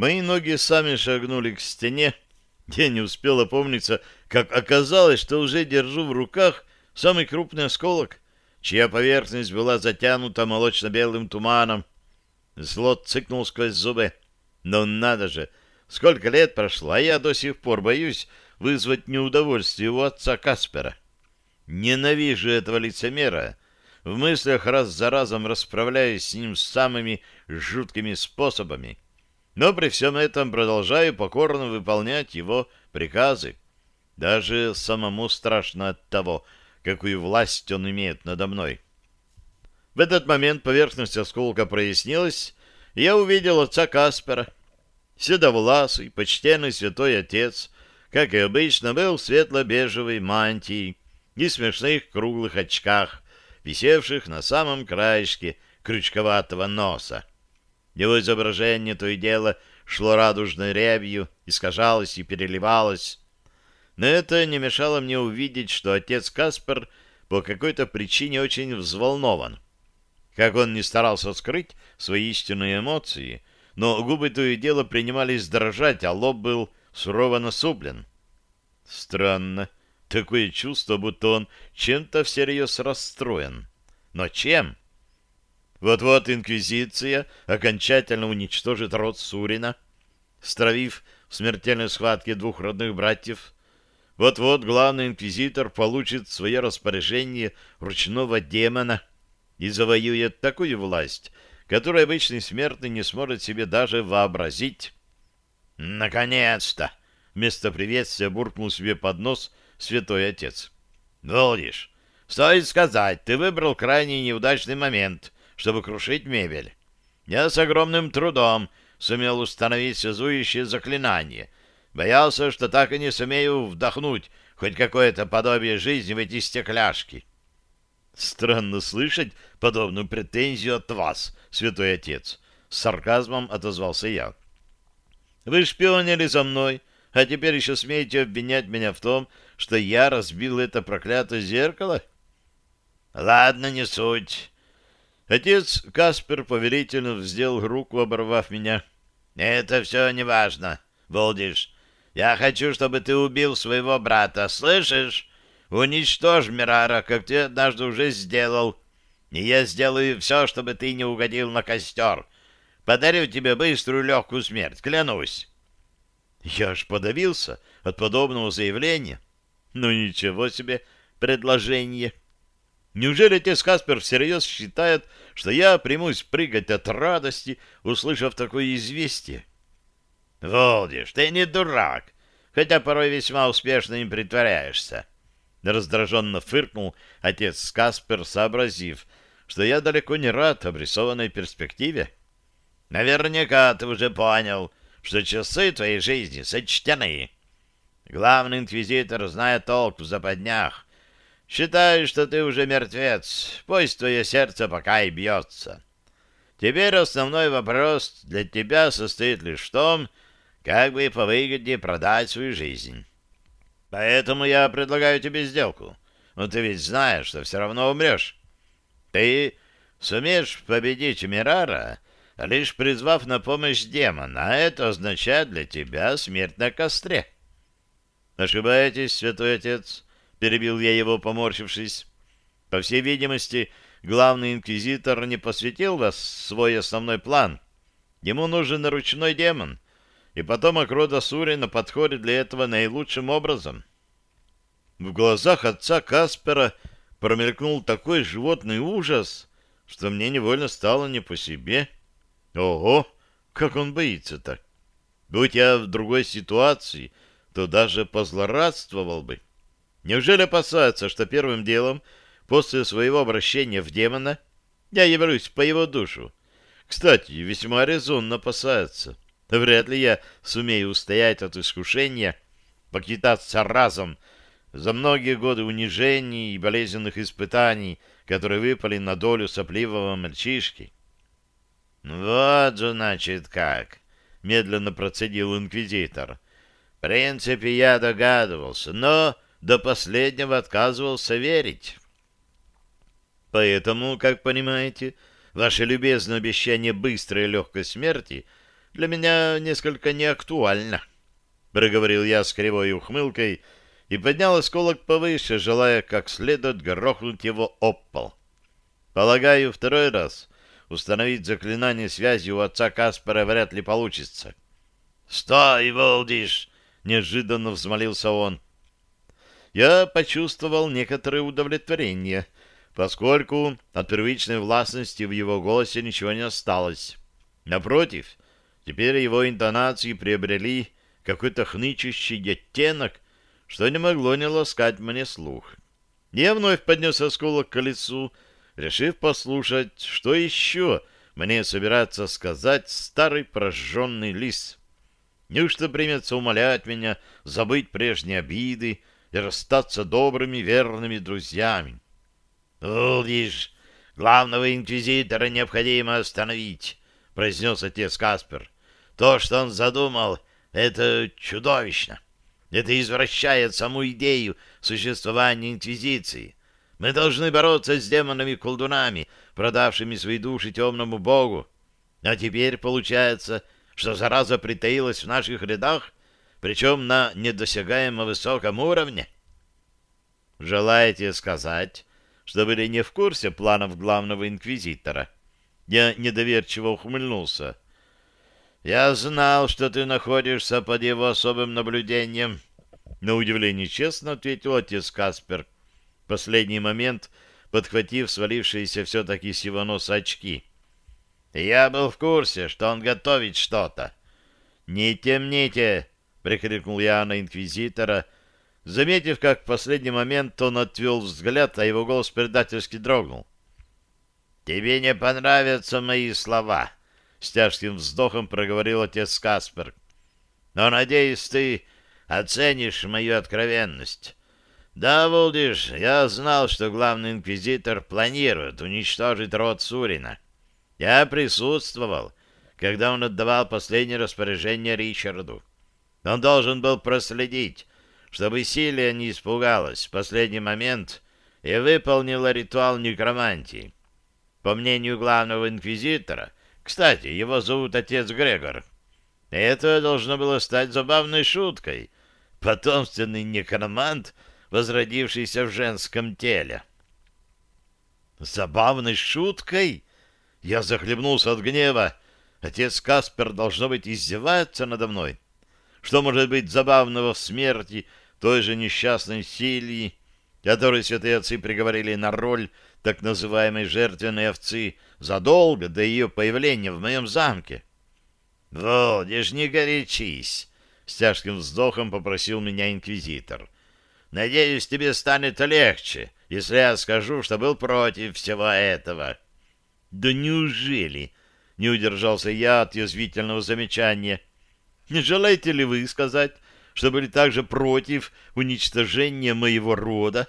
Мои ноги сами шагнули к стене. Я не успел опомниться, как оказалось, что уже держу в руках самый крупный осколок, чья поверхность была затянута молочно-белым туманом. Злот цыкнул сквозь зубы. Но надо же, сколько лет прошло, а я до сих пор боюсь вызвать неудовольствие у отца Каспера. Ненавижу этого лицемера. В мыслях раз за разом расправляюсь с ним самыми жуткими способами. Но при всем этом продолжаю покорно выполнять его приказы. Даже самому страшно от того, какую власть он имеет надо мной. В этот момент поверхность осколка прояснилась, и я увидел отца Каспера. Седовласый, почтенный святой отец, как и обычно, был в светло-бежевой мантии и смешных круглых очках, висевших на самом краешке крючковатого носа. Его изображение то и дело шло радужной рябью, искажалось и переливалось. Но это не мешало мне увидеть, что отец Каспер по какой-то причине очень взволнован. Как он не старался скрыть свои истинные эмоции, но губы то и дело принимались дрожать, а лоб был сурово насуплен. Странно. Такое чувство, будто он чем-то всерьез расстроен. Но чем? Вот-вот Инквизиция окончательно уничтожит род Сурина, стравив в смертельной схватке двух родных братьев. Вот-вот главный инквизитор получит свое распоряжение ручного демона и завоюет такую власть, которую обычный смертный не сможет себе даже вообразить. «Наконец-то!» — вместо приветствия буркнул себе под нос святой отец. «Волдиш, стоит сказать, ты выбрал крайне неудачный момент — чтобы крушить мебель. Я с огромным трудом сумел установить связующее заклинание. Боялся, что так и не сумею вдохнуть хоть какое-то подобие жизни в эти стекляшки. Странно слышать подобную претензию от вас, святой отец. С сарказмом отозвался я. Вы шпионили за мной, а теперь еще смеете обвинять меня в том, что я разбил это проклятое зеркало? Ладно, не суть. Отец Каспер поверительно сделал руку, оборвав меня. «Это все не важно, Волдиш. Я хочу, чтобы ты убил своего брата, слышишь? Уничтожь Мирара, как ты однажды уже сделал. И я сделаю все, чтобы ты не угодил на костер. Подарю тебе быструю легкую смерть, клянусь». Я аж подавился от подобного заявления. Ну ничего себе предложение. Неужели отец Каспер всерьез считает, что я примусь прыгать от радости, услышав такое известие? Волдиш, ты не дурак, хотя порой весьма успешно им притворяешься. Раздраженно фыркнул отец Каспер, сообразив, что я далеко не рад обрисованной перспективе. Наверняка ты уже понял, что часы твоей жизни сочтены. Главный инквизитор знает толк в западнях, Считай, что ты уже мертвец. Пусть твое сердце пока и бьется. Теперь основной вопрос для тебя состоит лишь в том, как бы по выгоде продать свою жизнь. Поэтому я предлагаю тебе сделку. Но ты ведь знаешь, что все равно умрешь. Ты сумеешь победить Мирара, лишь призвав на помощь демона, а это означает для тебя смерть на костре. Ошибаетесь, святой отец перебил я его, поморщившись. По всей видимости, главный инквизитор не посвятил вас свой основной план. Ему нужен ручной демон, и потомок рода Сурина подходит для этого наилучшим образом. В глазах отца Каспера промелькнул такой животный ужас, что мне невольно стало не по себе. Ого, как он боится-то! Будь я в другой ситуации, то даже позлорадствовал бы. Неужели опасается, что первым делом после своего обращения в демона я явлюсь по его душу? Кстати, весьма резонно опасается. Вряд ли я сумею устоять от искушения покидаться разом за многие годы унижений и болезненных испытаний, которые выпали на долю сопливого мальчишки. «Вот, значит, как!» — медленно процедил инквизитор. «В принципе, я догадывался, но до последнего отказывался верить. Поэтому, как понимаете, ваше любезное обещание быстрой и легкой смерти для меня несколько неактуально, — проговорил я с кривой ухмылкой и поднял осколок повыше, желая как следует грохнуть его об пол. Полагаю, второй раз установить заклинание связи у отца Каспара вряд ли получится. — Стой, Волдиш! — неожиданно взмолился он. Я почувствовал некоторое удовлетворение, поскольку от первичной властности в его голосе ничего не осталось. Напротив, теперь его интонации приобрели какой-то хнычущий оттенок, что не могло не ласкать мне слух. Я вновь поднес осколок к лицу, решив послушать, что еще мне собирается сказать старый прожженный лис. Неужто примется умолять меня забыть прежние обиды и расстаться добрыми верными друзьями? «Улдиш, главного инквизитора необходимо остановить», — произнес отец Каспер. «То, что он задумал, это чудовищно. Это извращает саму идею существования инквизиции. Мы должны бороться с демонами-колдунами, продавшими свои души темному богу. А теперь получается, что зараза притаилась в наших рядах, причем на недосягаемо высоком уровне. Желаете сказать, что были не в курсе планов главного инквизитора? Я недоверчиво ухмыльнулся. Я знал, что ты находишься под его особым наблюдением. На удивление честно ответил отец Каспер последний момент подхватив свалившиеся все-таки с его носа очки. «Я был в курсе, что он готовит что-то». «Не темните!» — прикрикнул я на инквизитора, заметив, как в последний момент он отвел взгляд, а его голос предательски дрогнул. «Тебе не понравятся мои слова», — с тяжким вздохом проговорил отец Каспер. «Но, надеюсь, ты оценишь мою откровенность. Да, Волдиш, я знал, что главный инквизитор планирует уничтожить род Сурина. Я присутствовал, когда он отдавал последнее распоряжение Ричарду. Он должен был проследить, чтобы Силия не испугалась в последний момент и выполнила ритуал некромантии. По мнению главного инквизитора, кстати, его зовут отец Грегор, это должно было стать забавной шуткой. Потомственный некромант — возродившийся в женском теле. Забавной шуткой? Я захлебнулся от гнева. Отец Каспер, должно быть, издевается надо мной. Что может быть забавного в смерти той же несчастной Силии, которой святые отцы приговорили на роль так называемой жертвенной овцы задолго до ее появления в моем замке? — Володишь, не горячись! — с тяжким вздохом попросил меня инквизитор — Надеюсь, тебе станет легче, если я скажу, что был против всего этого. — Да неужели? — не удержался я от язвительного замечания. — Не желаете ли вы сказать, что были также против уничтожения моего рода?